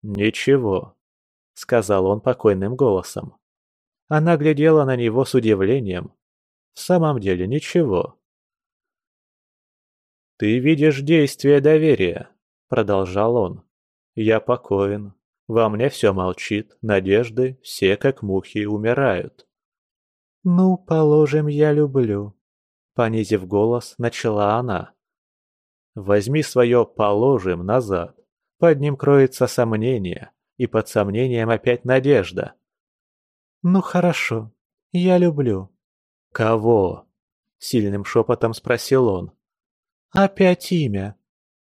«Ничего», — сказал он покойным голосом. Она глядела на него с удивлением. «В самом деле ничего». «Ты видишь действие доверия», — продолжал он. Я покоен. Во мне все молчит, надежды все как мухи умирают. «Ну, положим, я люблю», — понизив голос, начала она. «Возьми свое «положим» назад. Под ним кроется сомнение, и под сомнением опять надежда». «Ну хорошо, я люблю». «Кого?» — сильным шепотом спросил он. «Опять имя».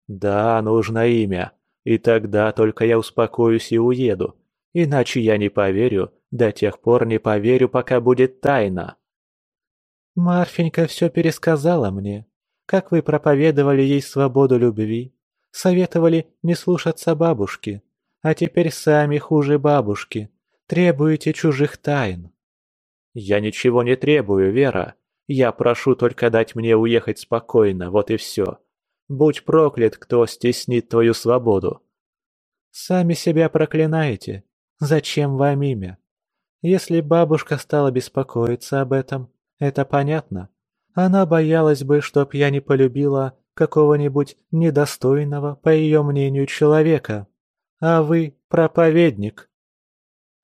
«Да, нужно имя. И тогда только я успокоюсь и уеду. Иначе я не поверю, до тех пор не поверю, пока будет тайна. Марфенька все пересказала мне, как вы проповедовали ей свободу любви, советовали не слушаться бабушки, а теперь сами хуже бабушки, требуете чужих тайн. Я ничего не требую, Вера. Я прошу только дать мне уехать спокойно, вот и все. Будь проклят, кто стеснит твою свободу. Сами себя проклинаете. Зачем вам имя? Если бабушка стала беспокоиться об этом, это понятно. Она боялась бы, чтоб я не полюбила какого-нибудь недостойного, по ее мнению, человека. А вы проповедник.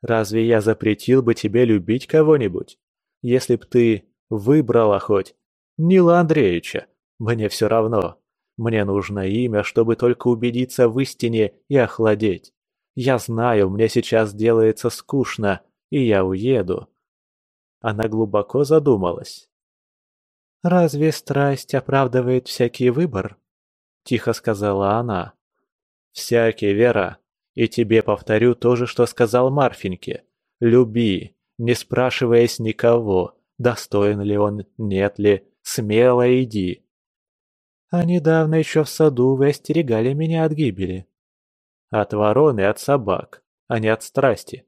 Разве я запретил бы тебе любить кого-нибудь? Если б ты выбрала хоть Нила Андреевича, мне все равно. Мне нужно имя, чтобы только убедиться в истине и охладеть. Я знаю, мне сейчас делается скучно, и я уеду. Она глубоко задумалась. «Разве страсть оправдывает всякий выбор?» – тихо сказала она. «Всякий, Вера. И тебе повторю то же, что сказал Марфеньке. Люби, не спрашиваясь никого, достоин ли он, нет ли, смело иди. А недавно еще в саду вы остерегали меня от гибели. От ворон и от собак, а не от страсти.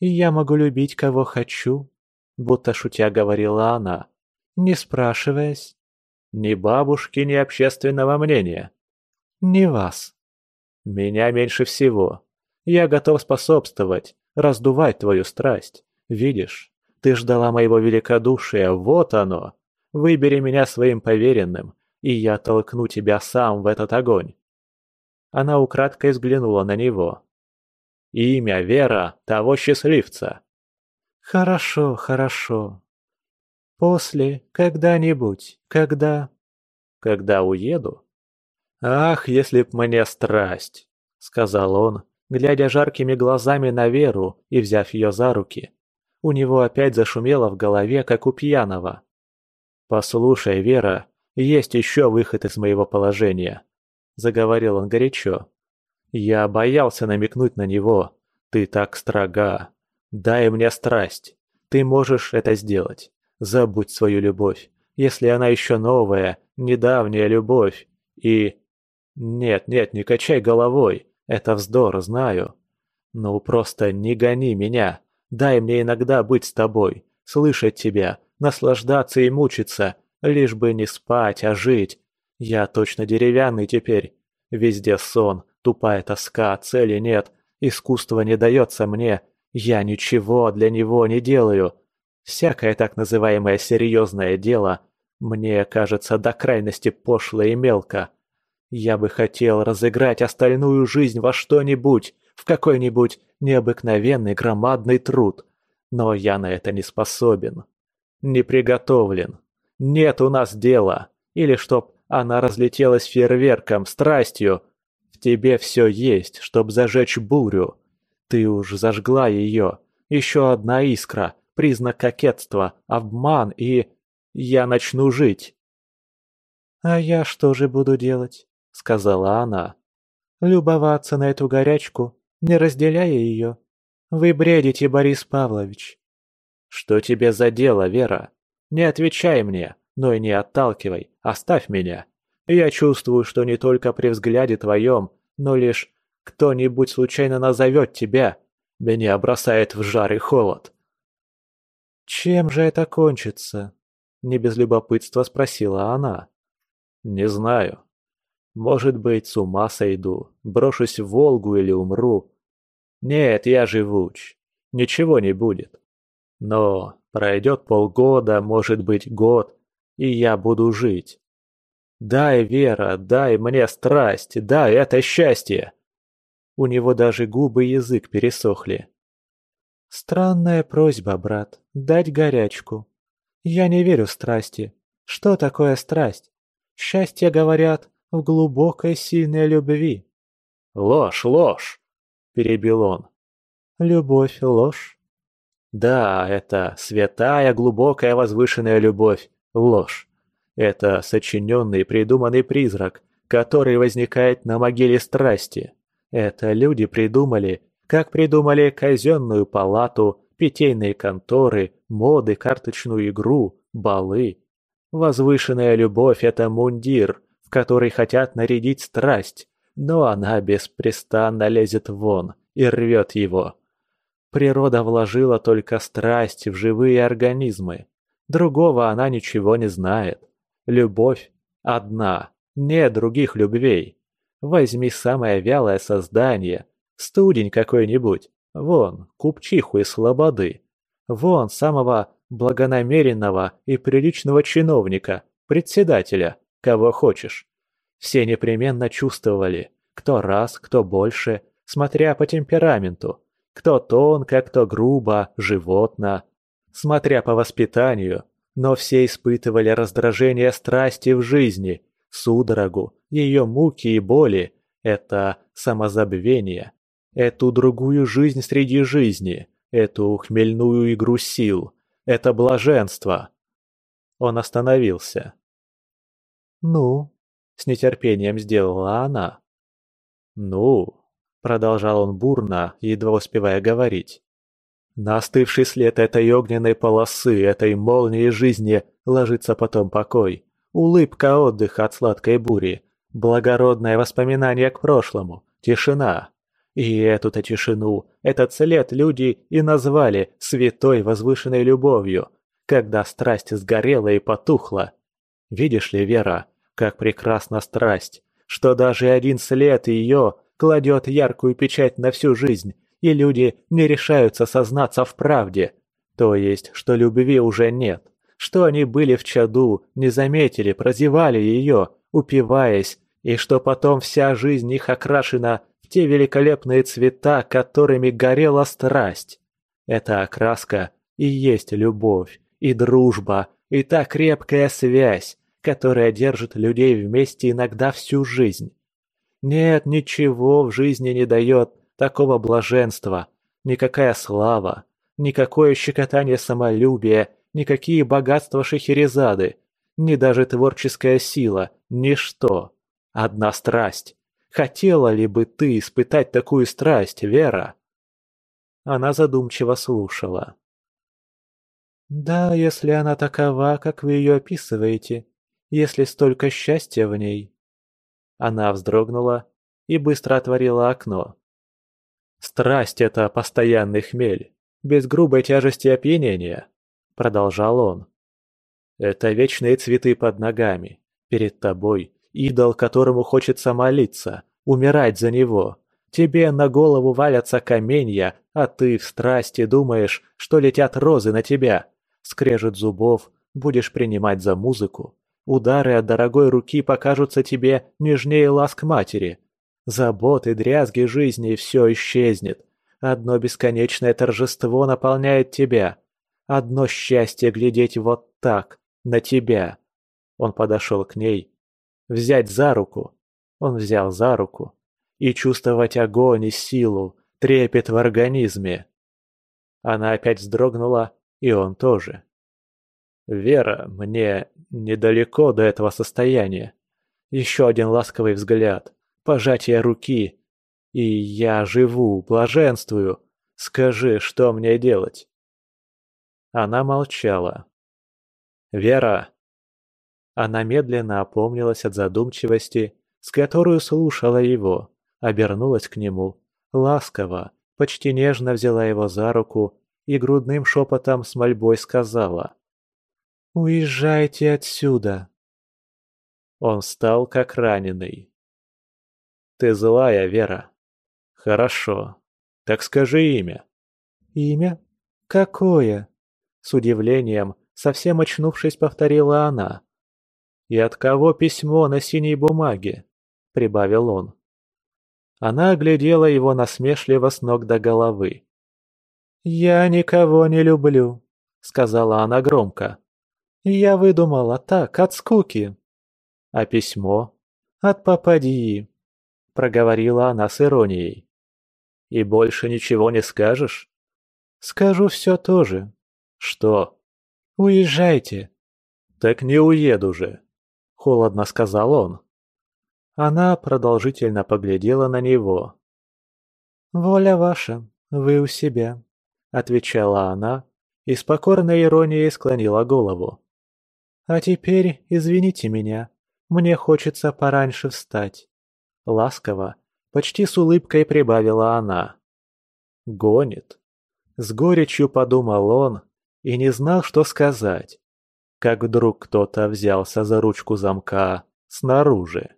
И я могу любить, кого хочу, будто шутя говорила она, не спрашиваясь. Ни бабушки, ни общественного мнения. Ни вас. Меня меньше всего. Я готов способствовать, раздувать твою страсть. Видишь, ты ждала моего великодушия, вот оно. Выбери меня своим поверенным, и я толкну тебя сам в этот огонь. Она украдкой взглянула на него. Имя Вера того счастливца. Хорошо, хорошо. После, когда-нибудь, когда... Когда уеду? Ах, если б мне страсть, сказал он, глядя жаркими глазами на Веру и взяв ее за руки. У него опять зашумело в голове, как у пьяного. «Послушай, Вера, есть еще выход из моего положения», — заговорил он горячо. «Я боялся намекнуть на него. Ты так строга. Дай мне страсть. Ты можешь это сделать. Забудь свою любовь, если она еще новая, недавняя любовь. И... Нет, нет, не качай головой. Это вздор, знаю. Ну, просто не гони меня. Дай мне иногда быть с тобой, слышать тебя, наслаждаться и мучиться, лишь бы не спать, а жить. Я точно деревянный теперь. Везде сон, тупая тоска, цели нет, искусство не дается мне. Я ничего для него не делаю. Всякое так называемое серьезное дело мне кажется до крайности пошло и мелко. Я бы хотел разыграть остальную жизнь во что-нибудь, в какой-нибудь необыкновенный громадный труд, но я на это не способен. Не приготовлен. Нет у нас дела. Или чтоб она разлетелась фейерверком, страстью. В тебе все есть, чтоб зажечь бурю. Ты уж зажгла ее. Еще одна искра, признак кокетства, обман и... Я начну жить. «А я что же буду делать?» — сказала она. «Любоваться на эту горячку, не разделяя ее. Вы бредите, Борис Павлович». «Что тебе за дело, Вера? Не отвечай мне, но и не отталкивай, оставь меня. Я чувствую, что не только при взгляде твоем, но лишь кто-нибудь случайно назовет тебя. Меня бросает в жар и холод». «Чем же это кончится?» — не без любопытства спросила она. «Не знаю. Может быть, с ума сойду, брошусь в Волгу или умру. Нет, я живуч. Ничего не будет. Но пройдет полгода, может быть, год, и я буду жить. Дай, Вера, дай мне страсть, дай это счастье. У него даже губы и язык пересохли. Странная просьба, брат, дать горячку. Я не верю страсти. Что такое страсть? Счастье, говорят, в глубокой сильной любви. Ложь, ложь! – перебил он. «Любовь – ложь?» «Да, это святая, глубокая, возвышенная любовь – ложь. Это сочиненный придуманный призрак, который возникает на могиле страсти. Это люди придумали, как придумали казенную палату, питейные конторы, моды, карточную игру, балы. Возвышенная любовь – это мундир, в который хотят нарядить страсть, но она беспрестанно лезет вон и рвет его. Природа вложила только страсть в живые организмы. Другого она ничего не знает. Любовь одна, нет других любвей. Возьми самое вялое создание, студень какой-нибудь, Вон, купчиху из Слободы. Вон, самого благонамеренного и приличного чиновника, председателя, кого хочешь. Все непременно чувствовали, кто раз, кто больше, смотря по темпераменту, кто тонко, кто грубо, животно, смотря по воспитанию, но все испытывали раздражение страсти в жизни, судорогу, ее муки и боли, это самозабвение, эту другую жизнь среди жизни, эту хмельную игру сил, это блаженство. Он остановился. «Ну?» — с нетерпением сделала она. «Ну?» — продолжал он бурно, едва успевая говорить. На остывший след этой огненной полосы, этой молнии жизни ложится потом покой, улыбка отдыха от сладкой бури, благородное воспоминание к прошлому, тишина. И эту-то тишину, этот след люди и назвали святой возвышенной любовью, когда страсть сгорела и потухла. Видишь ли, Вера, как прекрасна страсть, что даже один след ее кладет яркую печать на всю жизнь, и люди не решаются сознаться в правде, то есть, что любви уже нет, что они были в чаду, не заметили, прозевали ее, упиваясь, и что потом вся жизнь их окрашена в те великолепные цвета, которыми горела страсть. Эта окраска и есть любовь, и дружба, и та крепкая связь, которая держит людей вместе иногда всю жизнь. Нет, ничего в жизни не дает такого блаженства, никакая слава, никакое щекотание самолюбия, никакие богатства Шахерезады, ни даже творческая сила, ничто. Одна страсть. Хотела ли бы ты испытать такую страсть, Вера?» Она задумчиво слушала. «Да, если она такова, как вы ее описываете, если столько счастья в ней». Она вздрогнула и быстро отворила окно. «Страсть — это постоянный хмель, без грубой тяжести опьянения», — продолжал он. «Это вечные цветы под ногами, перед тобой, идол, которому хочется молиться, умирать за него. Тебе на голову валятся каменья, а ты в страсти думаешь, что летят розы на тебя. Скрежет зубов, будешь принимать за музыку. Удары от дорогой руки покажутся тебе нежнее ласк матери. Заботы, дрязги жизни, все исчезнет. Одно бесконечное торжество наполняет тебя. Одно счастье глядеть вот так, на тебя. Он подошел к ней. Взять за руку. Он взял за руку. И чувствовать огонь и силу, трепет в организме. Она опять вздрогнула, и он тоже. «Вера, мне недалеко до этого состояния. Еще один ласковый взгляд, пожатие руки. И я живу, блаженствую. Скажи, что мне делать?» Она молчала. «Вера!» Она медленно опомнилась от задумчивости, с которой слушала его, обернулась к нему, ласково, почти нежно взяла его за руку и грудным шепотом с мольбой сказала «Уезжайте отсюда!» Он встал как раненый. Ты злая, Вера. Хорошо. Так скажи имя. Имя? Какое? С удивлением, совсем очнувшись, повторила она. И от кого письмо на синей бумаге? Прибавил он. Она оглядела его насмешливо с ног до головы. «Я никого не люблю», — сказала она громко. «Я выдумала так, от скуки». «А письмо?» «От попадьи проговорила она с иронией. «И больше ничего не скажешь?» «Скажу все тоже». «Что?» «Уезжайте». «Так не уеду же», — холодно сказал он. Она продолжительно поглядела на него. «Воля ваша, вы у себя», — отвечала она и с покорной иронией склонила голову. «А теперь извините меня, мне хочется пораньше встать». Ласково, почти с улыбкой прибавила она. «Гонит». С горечью подумал он и не знал, что сказать, как вдруг кто-то взялся за ручку замка снаружи.